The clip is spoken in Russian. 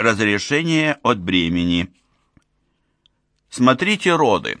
Разрешение от бремени. Смотрите роды.